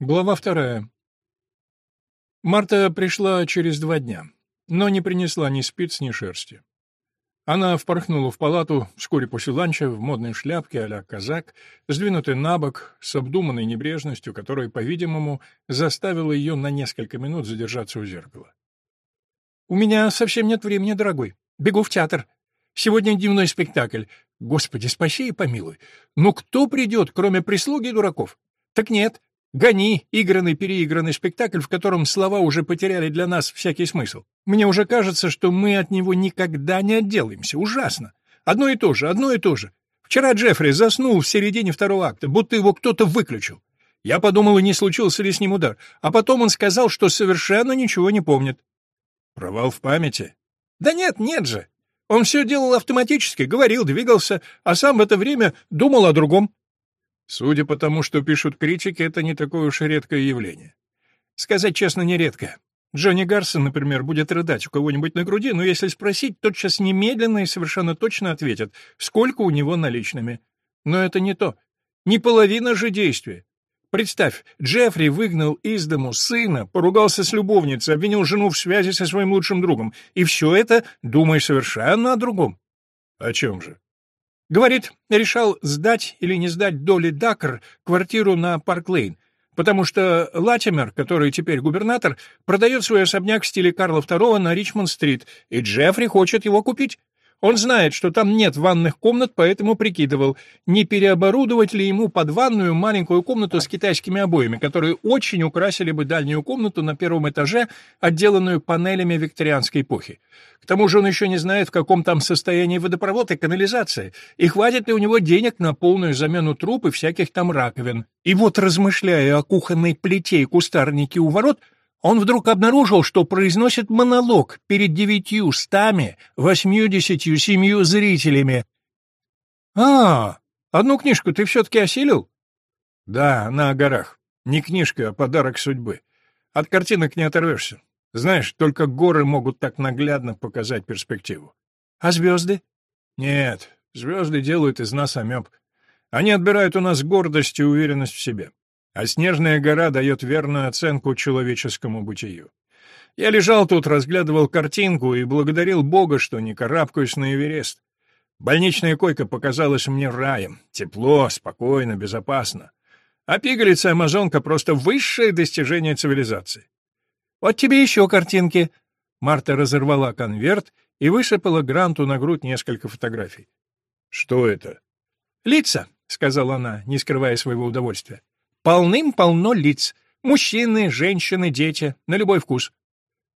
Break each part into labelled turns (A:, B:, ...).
A: Глава вторая. Марта пришла через два дня, но не принесла ни спиц, ни шерсти. Она впорхнула в палату вскоре после ланча в модной шляпке а казак, сдвинутой на бок, с обдуманной небрежностью, которая, по-видимому, заставила ее на несколько минут задержаться у зеркала. «У меня совсем нет времени, дорогой. Бегу в театр. Сегодня дневной спектакль. Господи, спаси и помилуй. Ну кто придет, кроме прислуги дураков? Так нет, Гони, игранный-переигранный спектакль, в котором слова уже потеряли для нас всякий смысл. Мне уже кажется, что мы от него никогда не отделаемся. Ужасно. Одно и то же, одно и то же. Вчера Джеффри заснул в середине второго акта, будто его кто-то выключил. Я подумал, не случился ли с ним удар, а потом он сказал, что совершенно ничего не помнит. Провал в памяти? Да нет, нет же. Он все делал автоматически, говорил, двигался, а сам в это время думал о другом. Судя по тому, что пишут критики, это не такое уж редкое явление. Сказать честно, не редкое. Джонни Гарсон, например, будет рыдать у кого-нибудь на груди, но если спросить, тотчас немедленно и совершенно точно ответят, сколько у него наличными. Но это не то. Не половина же действия. Представь, Джеффри выгнал из дому сына, поругался с любовницей, обвинил жену в связи со своим лучшим другом. И все это, думая совершенно о другом. О чем же? Говорит, решал сдать или не сдать Доли Дакр квартиру на Парк-Лейн, потому что Латимер, который теперь губернатор, продает свой особняк в стиле Карла II на Ричмонд-стрит, и Джеффри хочет его купить. Он знает, что там нет ванных комнат, поэтому прикидывал, не переоборудовать ли ему под ванную маленькую комнату с китайскими обоями, которые очень украсили бы дальнюю комнату на первом этаже, отделанную панелями викторианской эпохи. К тому же он еще не знает, в каком там состоянии водопровод и канализация, и хватит ли у него денег на полную замену труб и всяких там раковин. И вот, размышляя о кухонной плите и кустарнике у ворот, он вдруг обнаружил, что произносит монолог перед девятью стами, восьмью-десятью семью зрителями. «А, одну книжку ты все-таки осилил?» «Да, на горах. Не книжка, а подарок судьбы. От картинок не оторвешься. Знаешь, только горы могут так наглядно показать перспективу». «А звезды?» «Нет, звезды делают из нас амеб. Они отбирают у нас гордость и уверенность в себе а снежная гора дает верную оценку человеческому бытию. Я лежал тут, разглядывал картинку и благодарил Бога, что не карабкаюсь на Эверест. Больничная койка показалась мне раем. Тепло, спокойно, безопасно. А пигалица-амазонка — просто высшее достижение цивилизации. «Вот тебе еще картинки!» Марта разорвала конверт и высыпала Гранту на грудь несколько фотографий. «Что это?» «Лица», — сказала она, не скрывая своего удовольствия. Полным-полно лиц. Мужчины, женщины, дети. На любой вкус.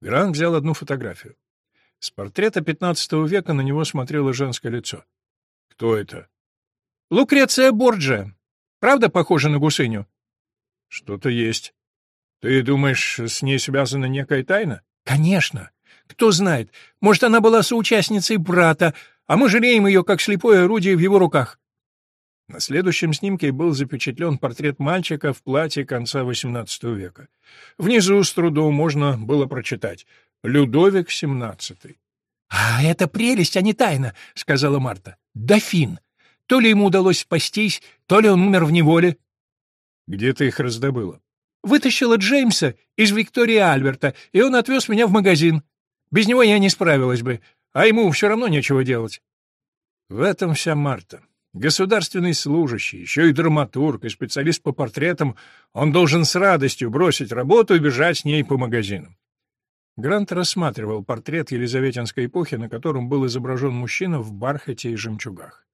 A: Грант взял одну фотографию. С портрета XV века на него смотрело женское лицо. Кто это? Лукреция Борджа. Правда похожа на гусыню? Что-то есть. Ты думаешь, с ней связана некая тайна? Конечно. Кто знает, может, она была соучастницей брата, а мы жалеем ее, как слепое орудие в его руках. На следующем снимке был запечатлен портрет мальчика в платье конца XVIII века. Внизу с трудом можно было прочитать «Людовик XVII». «А это прелесть, а не тайна», — сказала Марта. «Дофин. То ли ему удалось спастись, то ли он умер в неволе». «Где ты их раздобыла?» «Вытащила Джеймса из Виктории Альберта, и он отвез меня в магазин. Без него я не справилась бы, а ему все равно нечего делать». В этом вся Марта. Государственный служащий, еще и драматург, и специалист по портретам, он должен с радостью бросить работу и бежать с ней по магазинам. Грант рассматривал портрет Елизаветинской эпохи, на котором был изображен мужчина в бархате и жемчугах.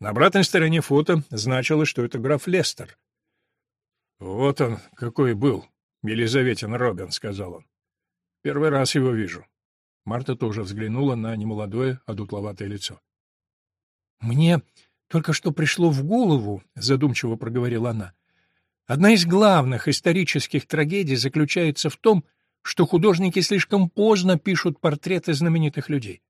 A: На обратной стороне фото значилось, что это граф Лестер. «Вот он, какой был, Елизаветин Робин», — сказал он. «Первый раз его вижу». Марта тоже взглянула на немолодое, одутловатое лицо. «Мне только что пришло в голову, — задумчиво проговорила она, — одна из главных исторических трагедий заключается в том, что художники слишком поздно пишут портреты знаменитых людей.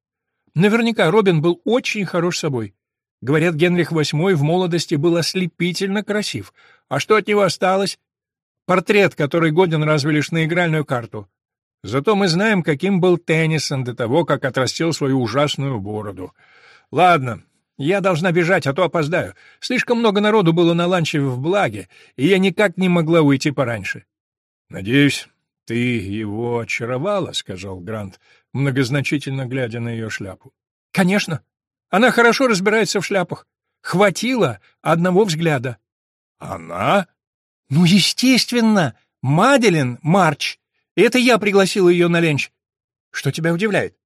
A: Наверняка Робин был очень хорош собой. Говорят, Генрих VIII в молодости был ослепительно красив. А что от него осталось? Портрет, который годен разве лишь на игральную карту. Зато мы знаем, каким был Теннисон до того, как отрастил свою ужасную бороду. Ладно, Я должна бежать, а то опоздаю. Слишком много народу было на ланче в Благе, и я никак не могла уйти пораньше». «Надеюсь, ты его очаровала», — сказал Грант, многозначительно глядя на ее шляпу. «Конечно. Она хорошо разбирается в шляпах. Хватило одного взгляда». «Она?» «Ну, естественно. Маделин Марч. Это я пригласил ее на ленч. Что тебя удивляет?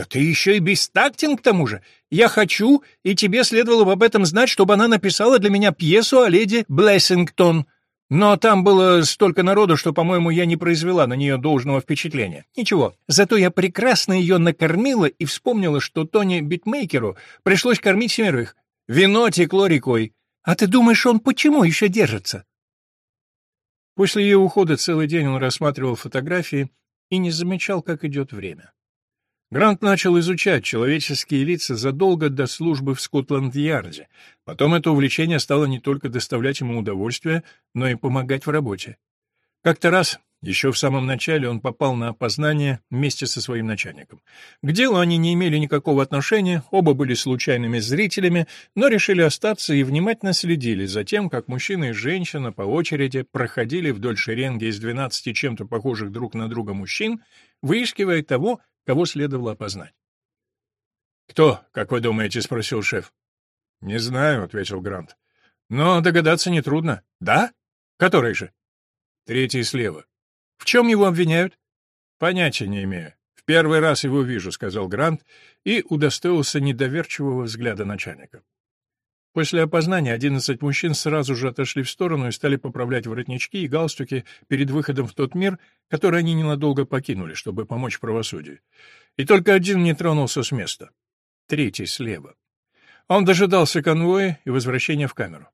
A: Да ты еще и бестактен к тому же. Я хочу, и тебе следовало бы об этом знать, чтобы она написала для меня пьесу о леди Блессингтон. Но там было столько народу, что, по-моему, я не произвела на нее должного впечатления. Ничего, зато я прекрасно ее накормила и вспомнила, что Тони Битмейкеру пришлось кормить семерых. Вино текло рекой. А ты думаешь, он почему еще держится? После ее ухода целый день он рассматривал фотографии и не замечал, как идет время. Грант начал изучать человеческие лица задолго до службы в Скотланд-Ярде. Потом это увлечение стало не только доставлять ему удовольствие, но и помогать в работе. Как-то раз, еще в самом начале, он попал на опознание вместе со своим начальником. К делу они не имели никакого отношения, оба были случайными зрителями, но решили остаться и внимательно следили за тем, как мужчина и женщина по очереди проходили вдоль шеренги из 12 чем-то похожих друг на друга мужчин, выискивая того, кого следовало опознать. «Кто, как вы думаете?» — спросил шеф. «Не знаю», — ответил Грант. «Но догадаться нетрудно. Да? Который же?» «Третий слева». «В чем его обвиняют?» «Понятия не имею. В первый раз его вижу», — сказал Грант и удостоился недоверчивого взгляда начальника. После опознания одиннадцать мужчин сразу же отошли в сторону и стали поправлять воротнички и галстуки перед выходом в тот мир, который они ненадолго покинули, чтобы помочь правосудию. И только один не тронулся с места. Третий слева. Он дожидался конвоя и возвращения в камеру.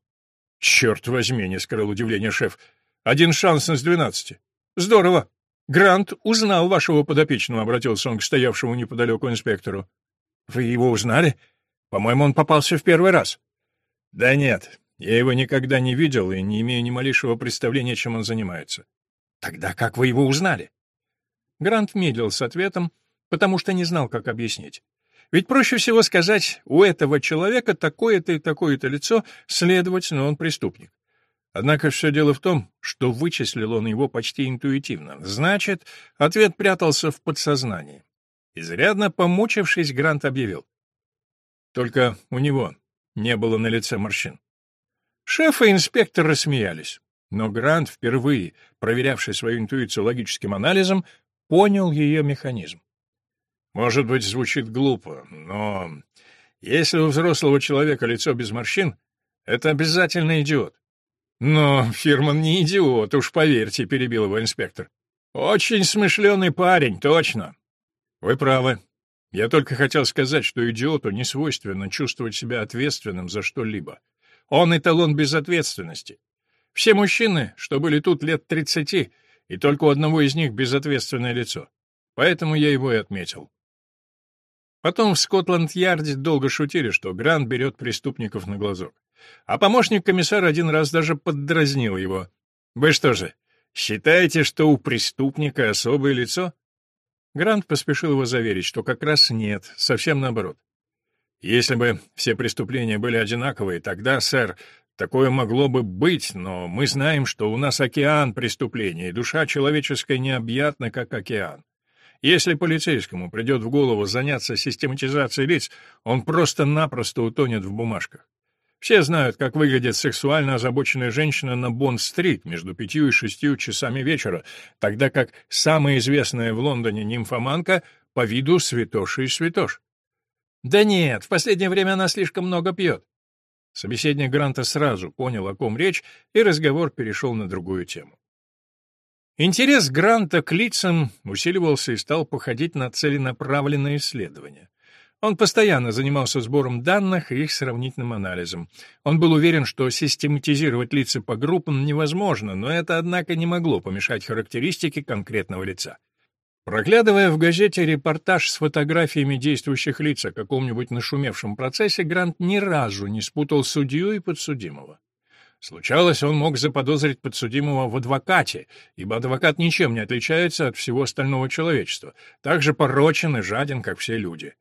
A: «Черт возьми!» — не скрыл удивление шеф. «Один шанс из двенадцати. Здорово! Грант узнал вашего подопечного», — обратился он к стоявшему неподалеку инспектору. «Вы его узнали? По-моему, он попался в первый раз». Да нет, я его никогда не видел и не имею ни малейшего представления, чем он занимается. Тогда как вы его узнали? Грант медлил с ответом, потому что не знал, как объяснить. Ведь проще всего сказать, у этого человека такое-то и такое-то лицо, следовательно, он преступник. Однако все дело в том, что вычислил он его почти интуитивно. Значит, ответ прятался в подсознании. Изрядно помучившись, Грант объявил. Только у него не было на лице морщин. Шеф и инспектор рассмеялись, но Грант, впервые проверявший свою интуицию логическим анализом, понял ее механизм. Может быть, звучит глупо, но если у взрослого человека лицо без морщин, это обязательно идиот. Но Фирман не идиот, уж поверьте, перебил его инспектор. Очень смышленый парень, точно. Вы правы. Я только хотел сказать, что идиоту не свойственно чувствовать себя ответственным за что-либо. Он эталон безответственности. Все мужчины, что были тут лет тридцати, и только у одного из них безответственное лицо. Поэтому я его и отметил. Потом в Скотланд-Ярде долго шутили, что Грант берет преступников на глазок. А помощник комиссара один раз даже поддразнил его. «Вы что же, считаете, что у преступника особое лицо?» Грант поспешил его заверить, что как раз нет, совсем наоборот. Если бы все преступления были одинаковые, тогда, сэр, такое могло бы быть, но мы знаем, что у нас океан преступлений, и душа человеческая необъятна, как океан. Если полицейскому придет в голову заняться систематизацией лиц, он просто-напросто утонет в бумажках. Все знают, как выглядит сексуально озабоченная женщина на Бонд-стрит между пятью и шестью часами вечера, тогда как самая известная в Лондоне нимфоманка по виду святоша и святош. «Да нет, в последнее время она слишком много пьет». Собеседник Гранта сразу понял, о ком речь, и разговор перешел на другую тему. Интерес Гранта к лицам усиливался и стал походить на целенаправленное исследование. Он постоянно занимался сбором данных и их сравнительным анализом. Он был уверен, что систематизировать лица по группам невозможно, но это, однако, не могло помешать характеристике конкретного лица. Проглядывая в газете репортаж с фотографиями действующих лиц о каком-нибудь нашумевшем процессе, Грант ни разу не спутал судью и подсудимого. Случалось, он мог заподозрить подсудимого в адвокате, ибо адвокат ничем не отличается от всего остального человечества, так же порочен и жаден, как все люди.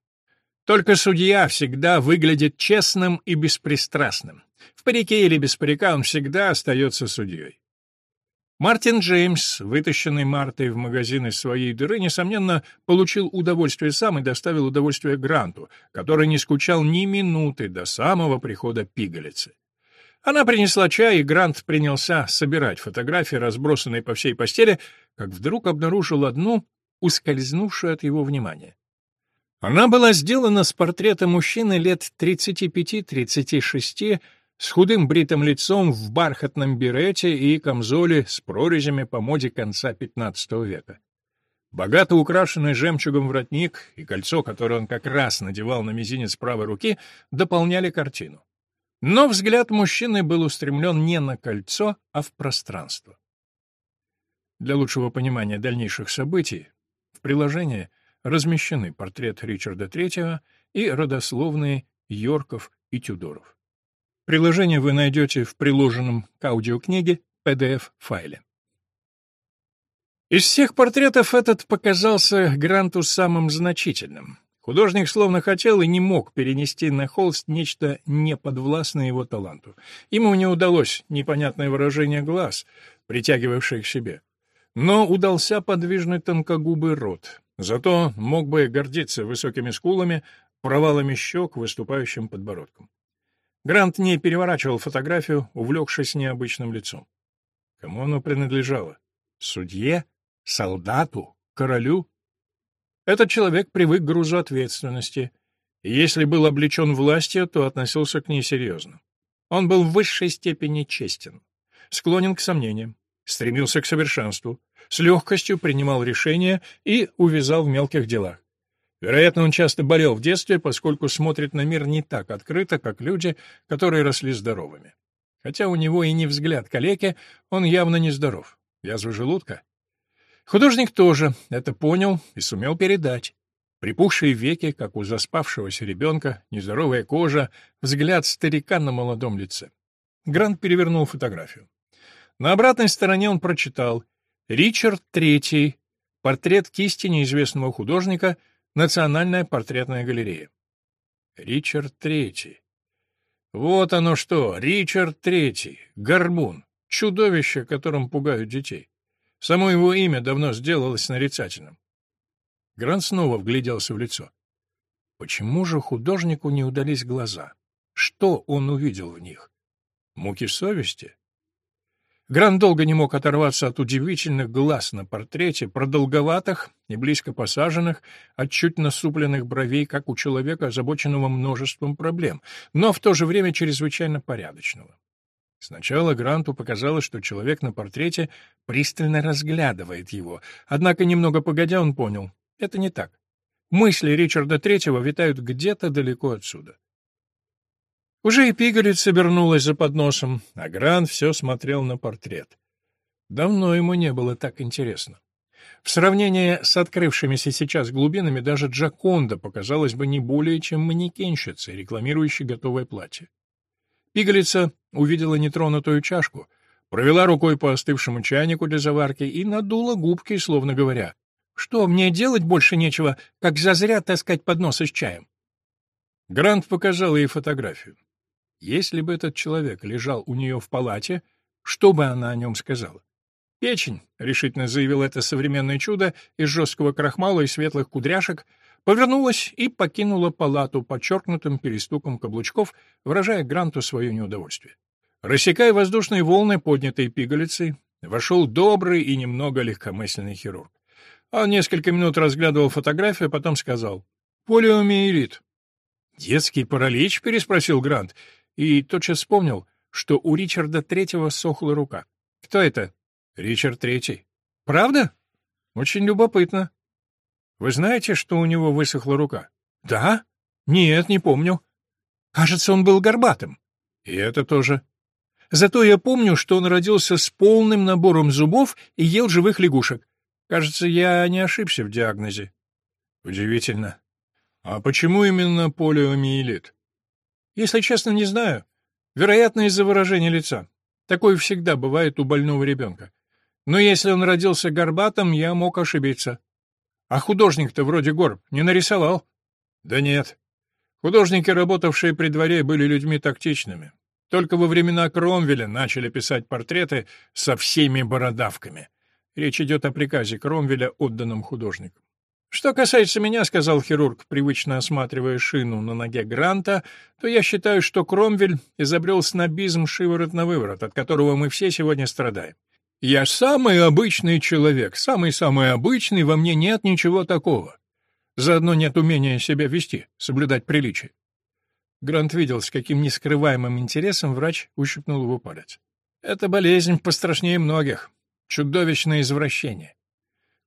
A: Только судья всегда выглядит честным и беспристрастным. В парике или без парика он всегда остается судьей. Мартин Джеймс, вытащенный Мартой в магазин из своей дыры, несомненно, получил удовольствие сам и доставил удовольствие Гранту, который не скучал ни минуты до самого прихода пигалицы. Она принесла чай, и Грант принялся собирать фотографии, разбросанные по всей постели, как вдруг обнаружил одну, ускользнувшую от его внимания. Она была сделана с портрета мужчины лет 35-36, с худым бритым лицом в бархатном берете и камзоле с прорезями по моде конца XV века. Богато украшенный жемчугом воротник и кольцо, которое он как раз надевал на мизинец правой руки, дополняли картину. Но взгляд мужчины был устремлен не на кольцо, а в пространство. Для лучшего понимания дальнейших событий в приложении размещены портрет Ричарда III и родословные Йорков и Тюдоров. Приложение вы найдете в приложенном к аудиокниге PDF-файле. Из всех портретов этот показался Гранту самым значительным. Художник словно хотел и не мог перенести на холст нечто неподвластное его таланту. Ему не удалось непонятное выражение глаз, притягивавшее к себе. Но удался подвижный тонкогубый рот. Зато мог бы гордиться высокими скулами, провалами щек, выступающим подбородком. Грант не переворачивал фотографию, увлекшись необычным лицом. Кому оно принадлежало? Судье? Солдату? Королю? Этот человек привык к грузу ответственности, и если был облечен властью, то относился к ней серьезно. Он был в высшей степени честен, склонен к сомнениям, стремился к совершенству, с легкостью принимал решения и увязал в мелких делах. Вероятно, он часто болел в детстве, поскольку смотрит на мир не так открыто, как люди, которые росли здоровыми. Хотя у него и не взгляд калеки, он явно не здоров. Язва желудка. Художник тоже это понял и сумел передать. Припухшие веки, как у заспавшегося ребенка, нездоровая кожа, взгляд старика на молодом лице. Грант перевернул фотографию. На обратной стороне он прочитал «Ричард III. Портрет кисти неизвестного художника — Национальная портретная галерея. Ричард Третий. Вот оно что, Ричард Третий, горбун, чудовище, которым пугают детей. Само его имя давно сделалось нарицательным. Грант снова вгляделся в лицо. Почему же художнику не удались глаза? Что он увидел в них? Муки совести? Грант долго не мог оторваться от удивительных глаз на портрете, продолговатых и близко посаженных, от чуть насупленных бровей, как у человека, озабоченного множеством проблем, но в то же время чрезвычайно порядочного. Сначала Гранту показалось, что человек на портрете пристально разглядывает его, однако немного погодя он понял — это не так. Мысли Ричарда Третьего витают где-то далеко отсюда. Уже и пигалица обернулась за подносом, а Гран все смотрел на портрет. Давно ему не было так интересно. В сравнении с открывшимися сейчас глубинами даже Джаконда показалась бы не более чем манекенщицей, рекламирующей готовое платье. Пигалица увидела нетронутую чашку, провела рукой по остывшему чайнику для заварки и надула губки, словно говоря, «Что, мне делать больше нечего, как зазря таскать подносы с чаем?» Грант показал ей фотографию. Если бы этот человек лежал у нее в палате, что бы она о нем сказала? «Печень», — решительно заявил это современное чудо из жесткого крахмала и светлых кудряшек, повернулась и покинула палату подчеркнутым перестуком каблучков, выражая Гранту свое неудовольствие. Рассекая воздушные волны, поднятые пигалицей, вошел добрый и немного легкомысленный хирург. Он несколько минут разглядывал фотографию, потом сказал «Полиомиелит». «Детский паралич?» — переспросил Грант и тотчас вспомнил, что у Ричарда Третьего сохла рука. Кто это? Ричард Третий. Правда? Очень любопытно. Вы знаете, что у него высохла рука? Да? Нет, не помню. Кажется, он был горбатым. И это тоже. Зато я помню, что он родился с полным набором зубов и ел живых лягушек. Кажется, я не ошибся в диагнозе. Удивительно. А почему именно полиомиелит? Если честно, не знаю. Вероятно, из-за выражения лица. Такое всегда бывает у больного ребенка. Но если он родился горбатым, я мог ошибиться. А художник-то вроде горб не нарисовал. Да нет. Художники, работавшие при дворе, были людьми тактичными. Только во времена Кромвеля начали писать портреты со всеми бородавками. Речь идет о приказе Кромвеля, отданном художникам. «Что касается меня, — сказал хирург, привычно осматривая шину на ноге Гранта, — то я считаю, что Кромвель изобрел снобизм шиворот на выворот, от которого мы все сегодня страдаем. Я самый обычный человек, самый-самый обычный, во мне нет ничего такого. Заодно нет умения себя вести, соблюдать приличие. Грант видел, с каким нескрываемым интересом врач ущипнул его палец. «Это болезнь пострашнее многих. Чудовищное извращение.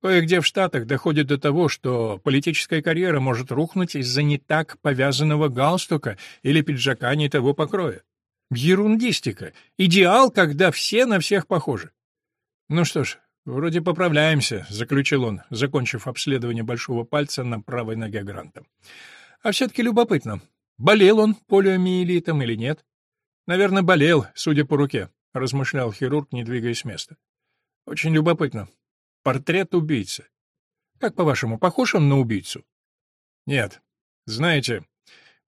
A: Кое-где в Штатах доходит до того, что политическая карьера может рухнуть из-за не так повязанного галстука или пиджака не того покроя. Ерундистика. Идеал, когда все на всех похожи. Ну что ж, вроде поправляемся, заключил он, закончив обследование большого пальца на правой ноге Гранта. А все-таки любопытно, болел он полиомиелитом или нет? Наверное, болел, судя по руке, размышлял хирург, не двигаясь с места. Очень любопытно. Портрет убийцы. Как, по-вашему, похож он на убийцу? Нет. Знаете,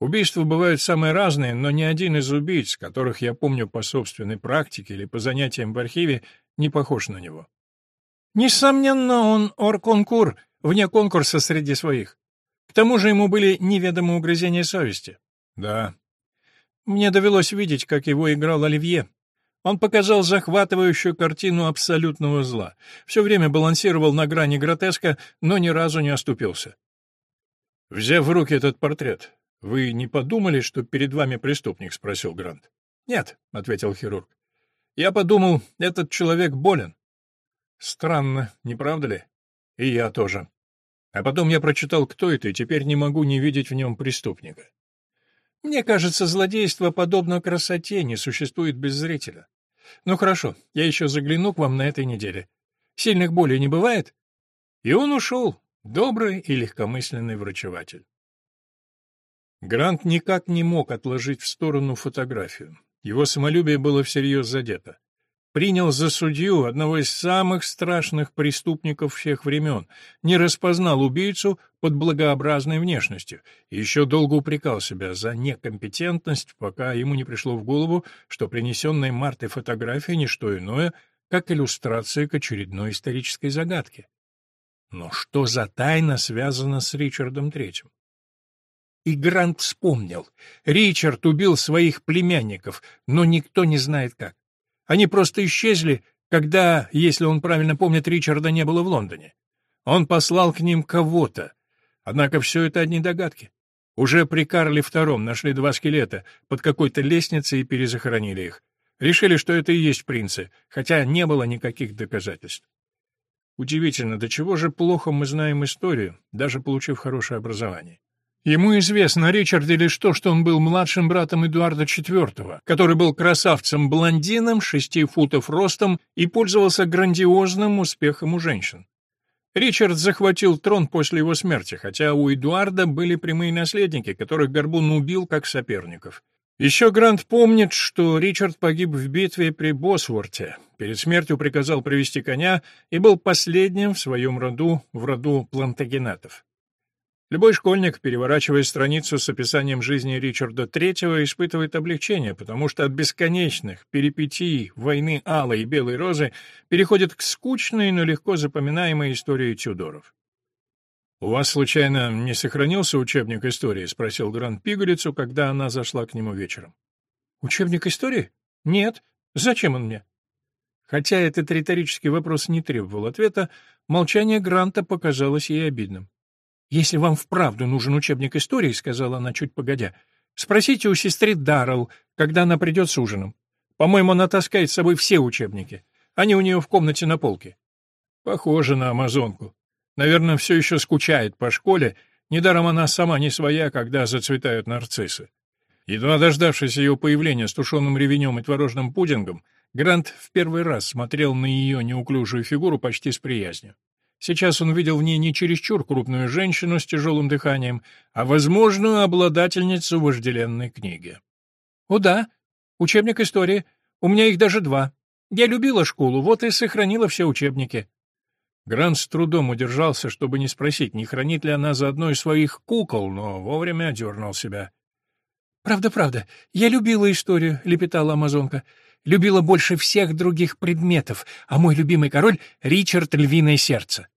A: убийства бывают самые разные, но ни один из убийц, которых я помню по собственной практике или по занятиям в архиве, не похож на него. Несомненно, он ор-конкур, вне конкурса среди своих. К тому же ему были неведомы угрызения совести. Да. Мне довелось видеть, как его играл Оливье. Он показал захватывающую картину абсолютного зла. Все время балансировал на грани гротеска, но ни разу не оступился. «Взяв в руки этот портрет, вы не подумали, что перед вами преступник?» — спросил Грант. «Нет», — ответил хирург. «Я подумал, этот человек болен». «Странно, не правда ли?» «И я тоже. А потом я прочитал, кто это, и теперь не могу не видеть в нем преступника. Мне кажется, злодейство, подобно красоте, не существует без зрителя. Ну хорошо, я еще загляну к вам на этой неделе. Сильных болей не бывает? И он ушел, добрый и легкомысленный врачеватель. Грант никак не мог отложить в сторону фотографию. Его самолюбие было всерьез задето принял за судью одного из самых страшных преступников всех времен, не распознал убийцу под благообразной внешностью и еще долго упрекал себя за некомпетентность, пока ему не пришло в голову, что принесенная Мартой фотография — не что иное, как иллюстрация к очередной исторической загадке. Но что за тайна связана с Ричардом Третьим? И Грант вспомнил. Ричард убил своих племянников, но никто не знает как. Они просто исчезли, когда, если он правильно помнит, Ричарда не было в Лондоне. Он послал к ним кого-то. Однако все это одни догадки. Уже при Карле II нашли два скелета под какой-то лестницей и перезахоронили их. Решили, что это и есть принцы, хотя не было никаких доказательств. Удивительно, до чего же плохо мы знаем историю, даже получив хорошее образование. Ему известно, Ричарде, лишь то, что он был младшим братом Эдуарда IV, который был красавцем-блондином, шести футов ростом и пользовался грандиозным успехом у женщин. Ричард захватил трон после его смерти, хотя у Эдуарда были прямые наследники, которых Горбун убил как соперников. Еще Грант помнит, что Ричард погиб в битве при Босворте, перед смертью приказал привести коня и был последним в своем роду в роду плантагенатов. Любой школьник, переворачивая страницу с описанием жизни Ричарда III, испытывает облегчение, потому что от бесконечных перипетий войны Алой и Белой Розы переходит к скучной, но легко запоминаемой истории Тюдоров. «У вас, случайно, не сохранился учебник истории?» — спросил Грант Пигалицу, когда она зашла к нему вечером. «Учебник истории? Нет. Зачем он мне?» Хотя этот риторический вопрос не требовал ответа, молчание Гранта показалось ей обидным. «Если вам вправду нужен учебник истории, — сказала она чуть погодя, — спросите у сестры Даррелл, когда она придет с ужином. По-моему, она таскает с собой все учебники. Они у нее в комнате на полке». «Похоже на амазонку. Наверное, все еще скучает по школе, недаром она сама не своя, когда зацветают нарциссы». Едва дождавшись ее появления с тушеным ревенем и творожным пудингом, Грант в первый раз смотрел на ее неуклюжую фигуру почти с приязнью. Сейчас он видел в ней не чересчур крупную женщину с тяжелым дыханием, а возможную обладательницу вожделенной книги. «О да, учебник истории. У меня их даже два. Я любила школу, вот и сохранила все учебники». Грант с трудом удержался, чтобы не спросить, не хранит ли она за одной из своих кукол, но вовремя одернул себя.
B: «Правда-правда, я любила историю», — лепетала амазонка. «Любила больше всех других предметов, а мой любимый король — Ричард Львиное Сердце».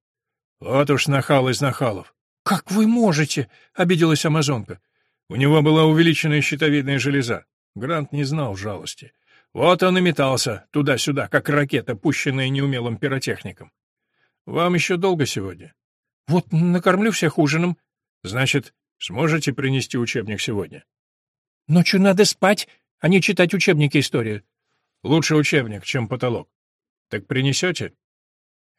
A: «Вот уж нахал из нахалов».
B: «Как вы можете?» — обиделась амазонка.
A: У него была увеличенная щитовидная железа. Грант не знал жалости. Вот он и метался туда-сюда, как ракета, пущенная неумелым пиротехником. «Вам еще долго сегодня?»
B: «Вот накормлю всех ужином».
A: «Значит, сможете принести учебник сегодня?»
B: «Ночью надо спать, а не читать учебники истории».
A: «Лучше учебник, чем потолок». «Так принесете?»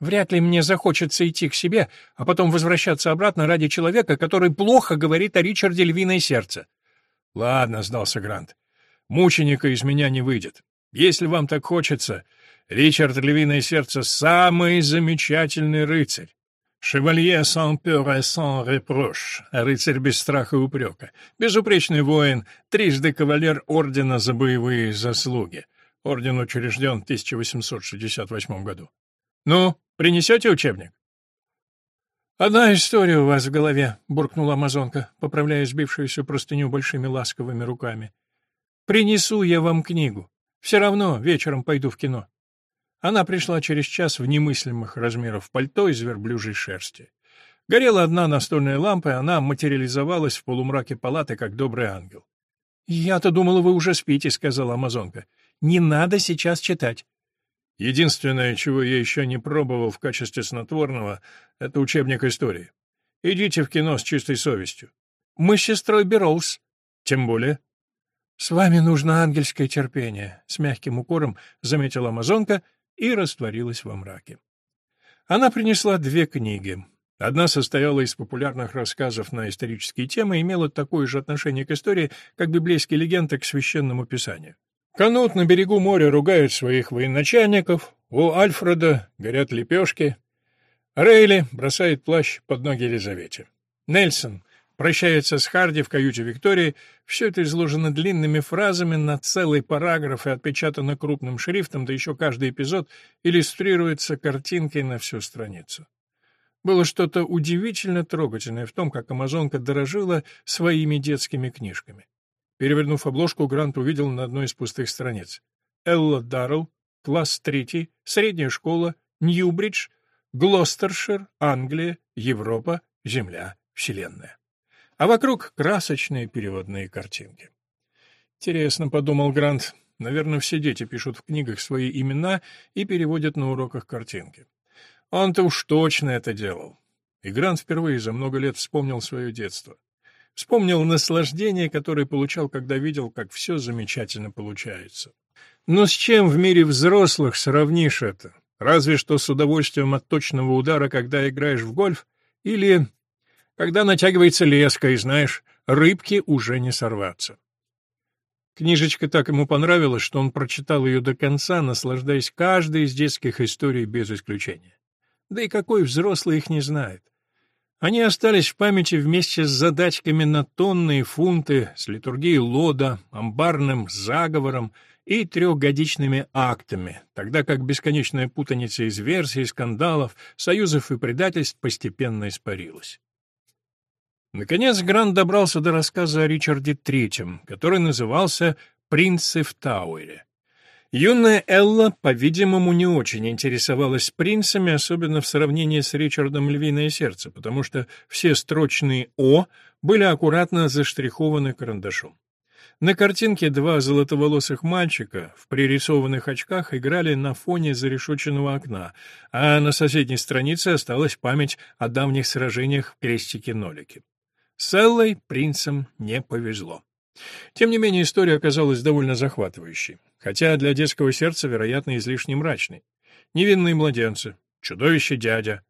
B: «Вряд ли мне захочется идти к себе, а потом возвращаться обратно ради человека, который плохо говорит о Ричарде Львиное Сердце».
A: «Ладно», — сдался Грант. «Мученика из меня не выйдет. Если вам так хочется, Ричард Львиное Сердце — самый замечательный рыцарь. Шевалье sans peur et sans reproche, рыцарь без страха и упрека, безупречный воин, трижды кавалер ордена за боевые заслуги. Орден учрежден в 1868 году. Ну, принесете учебник?
B: «Одна история у вас в голове», — буркнула амазонка, поправляя сбившуюся простыню большими ласковыми руками. «Принесу я вам книгу. Все равно вечером пойду в кино». Она пришла через час в немыслимых размеров пальто из верблюжьей шерсти. Горела одна настольная лампа, и она материализовалась в полумраке палаты, как добрый ангел. «Я-то думала, вы уже спите», — сказала Амазонка. «Не надо сейчас читать».
A: «Единственное, чего я еще не пробовал в качестве снотворного, — это учебник истории. Идите в кино с чистой совестью».
B: «Мы с сестрой Бероуз».
A: «Тем более».
B: «С вами нужно ангельское терпение», — с мягким укором заметила Амазонка и растворилась во мраке. Она принесла две книги. Одна состояла из популярных рассказов на исторические темы и имела такое же отношение к истории, как библейские легенды к священному писанию. Канут на берегу моря ругают своих военачальников, у Альфреда горят лепешки, Рейли бросает плащ под ноги Елизавете. Нельсон прощается с Харди в каюте Виктории. Все это изложено длинными фразами на целый параграф и отпечатано крупным шрифтом, да еще каждый эпизод иллюстрируется картинкой на всю страницу. Было что-то удивительно трогательное в том, как амазонка дорожила своими детскими книжками. Перевернув обложку, Грант увидел на одной из пустых страниц. Элла Даррелл, класс третий, средняя школа, Ньюбридж, Глостершир, Англия, Европа, Земля, Вселенная а вокруг красочные переводные картинки. Интересно, подумал Грант, наверное, все дети пишут в книгах свои имена и переводят на уроках картинки. Он-то уж точно это делал. И Грант впервые за много лет вспомнил свое детство. Вспомнил наслаждение, которое получал, когда видел, как все замечательно получается. Но с чем в мире взрослых сравнишь это? Разве что с удовольствием от точного удара, когда играешь в гольф, или когда натягивается леска, и знаешь, рыбки уже не сорваться. Книжечка так ему понравилась, что он прочитал ее до конца, наслаждаясь каждой из детских историй без исключения. Да и какой взрослый их не знает. Они остались в памяти вместе с задачками на тонны и фунты, с литургией лода, амбарным заговором и трехгодичными актами, тогда как бесконечная путаница из версий, скандалов, союзов и предательств постепенно испарилась. Наконец Грант добрался до рассказа о Ричарде Третьем, который назывался «Принцы в Тауэре». Юная Элла, по-видимому, не очень интересовалась принцами, особенно в сравнении с Ричардом Львиное Сердце, потому что все строчные «О» были аккуратно заштрихованы карандашом. На картинке два золотоволосых мальчика в пририсованных очках играли на фоне зарешоченного окна, а на соседней странице осталась память о давних сражениях в крестике-нолике. С Эллой принцам не повезло. Тем не менее, история оказалась довольно захватывающей, хотя для детского сердца, вероятно, излишне мрачной. Невинные младенцы, чудовище дядя,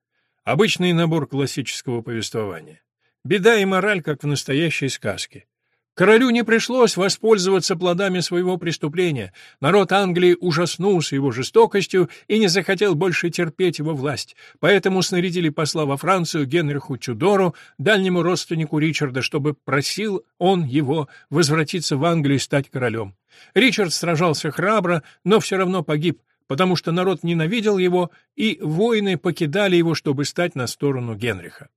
B: обычный набор классического повествования. Беда и мораль, как в настоящей сказке. Королю не пришлось воспользоваться плодами своего преступления. Народ Англии ужаснулся его жестокостью и не захотел больше терпеть его власть. Поэтому снарядили посла во Францию Генриху Тюдору, дальнему родственнику Ричарда, чтобы просил он его возвратиться в Англию и стать королем. Ричард сражался храбро, но все равно погиб, потому что народ ненавидел его, и воины покидали его, чтобы стать на сторону Генриха.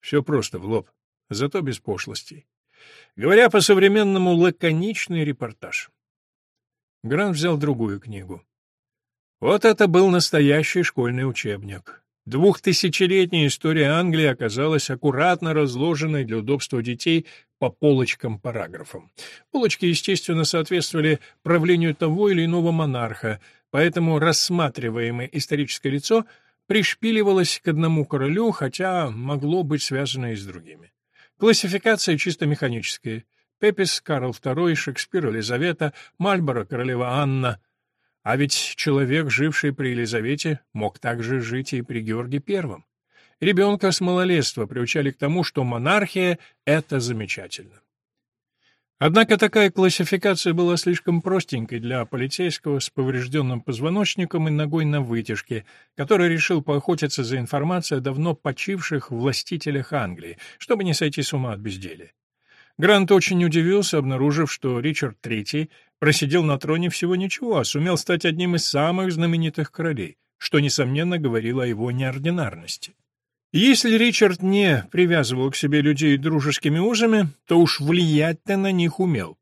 B: Все просто в лоб, зато без пошлостей. Говоря по-современному, лаконичный репортаж. Грант взял другую книгу. Вот это был настоящий школьный учебник. Двухтысячелетняя история Англии оказалась аккуратно разложенной для удобства детей по полочкам-параграфам. Полочки, естественно, соответствовали правлению того или иного монарха, поэтому рассматриваемое историческое лицо пришпиливалось к одному королю, хотя могло быть связано и с другими. Классификация чисто механическая. Пепис, Карл II, Шекспир, Елизавета, Мальборо, королева Анна — а ведь человек, живший при Елизавете, мог также жить и при Георге I. Ребенка с малолетства приучали к тому, что монархия — это замечательно. Однако такая классификация была слишком простенькой для полицейского с поврежденным позвоночником и ногой на вытяжке, который решил поохотиться за информацией о давно почивших властителях Англии, чтобы не сойти с ума от безделия. Грант очень удивился, обнаружив, что Ричард III просидел на троне всего ничего, а сумел стать одним из самых знаменитых королей, что, несомненно, говорило о его неординарности. Если Ричард не привязывал к себе людей дружескими узами, то уж влиять-то на них умел.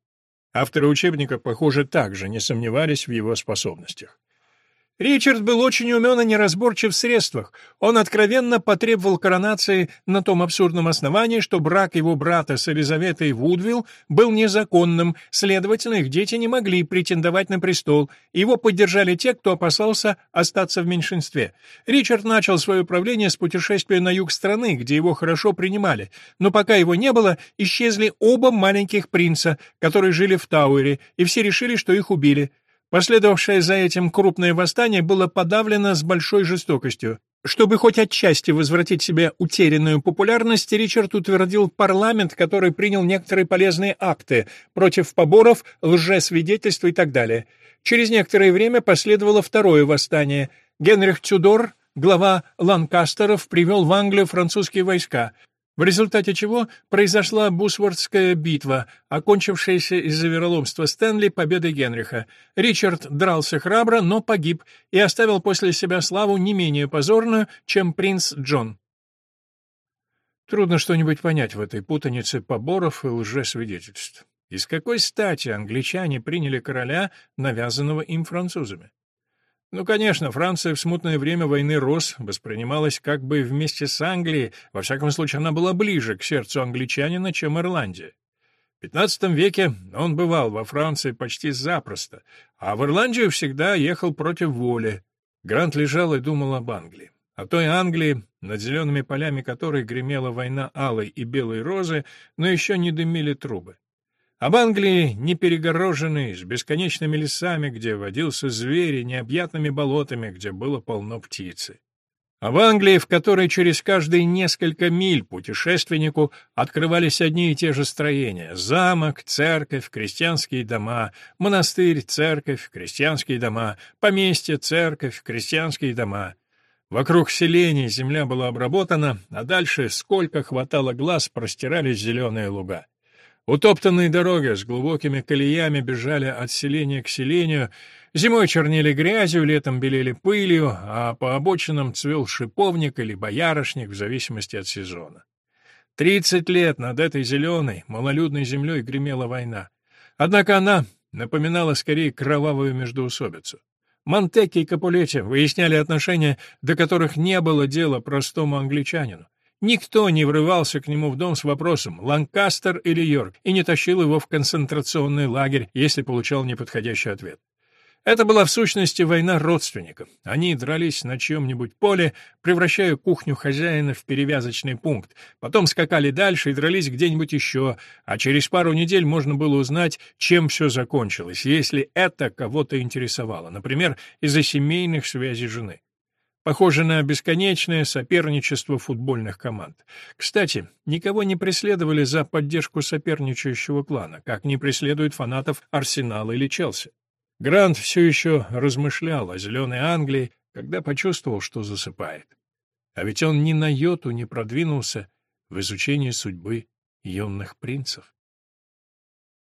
B: Авторы учебника, похоже, также не сомневались в его способностях. Ричард был очень умен и неразборчив в средствах. Он откровенно потребовал коронации на том абсурдном основании, что брак его брата с Елизаветой Вудвилл был незаконным, следовательно, их дети не могли претендовать на престол. Его поддержали те, кто опасался остаться в меньшинстве. Ричард начал свое правление с путешествия на юг страны, где его хорошо принимали, но пока его не было, исчезли оба маленьких принца, которые жили в Тауэре, и все решили, что их убили. Последовавшее за этим крупное восстание было подавлено с большой жестокостью. Чтобы хоть отчасти возвратить себе утерянную популярность, Ричард утвердил парламент, который принял некоторые полезные акты против поборов, лжесвидетельств и так далее. Через некоторое время последовало второе восстание. Генрих Тюдор, глава Ланкастеров, привел в Англию французские войска — в результате чего произошла Бусвордская битва, окончившаяся из-за вероломства Стэнли победой Генриха. Ричард дрался храбро, но погиб и оставил после себя славу не менее позорную, чем принц Джон. Трудно что-нибудь понять в этой путанице поборов и лжесвидетельств. Из какой стати англичане приняли короля, навязанного им французами? Ну, конечно, Франция в смутное время войны Рос воспринималась как бы вместе с Англией, во всяком случае она была ближе к сердцу англичанина, чем Ирландия. В XV веке он бывал во Франции почти запросто, а в Ирландию всегда ехал против воли. Грант лежал и думал об Англии. О той Англии, над зелеными полями которой гремела война алой и белой розы, но еще не дымили трубы. Об Англии, не перегороженной, с бесконечными лесами, где водился зверь, и необъятными болотами, где было полно птицы. Об Англии, в которой через каждые несколько миль путешественнику открывались одни и те же строения — замок, церковь, крестьянские дома, монастырь, церковь, крестьянские дома, поместье, церковь, крестьянские дома. Вокруг селений земля была обработана, а дальше, сколько хватало глаз, простирались зеленые луга. Утоптанные дороги с глубокими колеями бежали от селения к селению, зимой чернели грязью, летом белели пылью, а по обочинам цвел шиповник или боярышник в зависимости от сезона. Тридцать лет над этой зеленой, малолюдной землей гремела война. Однако она напоминала скорее кровавую междоусобицу. Монтекки и Капулетти выясняли отношения, до которых не было дела простому англичанину. Никто не врывался к нему в дом с вопросом «Ланкастер или Йорк» и не тащил его в концентрационный лагерь, если получал неподходящий ответ. Это была в сущности война родственников. Они дрались на чьем-нибудь поле, превращая кухню хозяина в перевязочный пункт, потом скакали дальше и дрались где-нибудь еще, а через пару недель можно было узнать, чем все закончилось, если это кого-то интересовало, например, из-за семейных связей жены. Похоже на бесконечное соперничество футбольных команд. Кстати, никого не преследовали за поддержку соперничающего клана, как не преследуют фанатов Арсенала или Челси. Грант все еще размышлял о зеленой Англии, когда почувствовал, что засыпает. А ведь он ни на йоту не продвинулся в изучении судьбы юных принцев.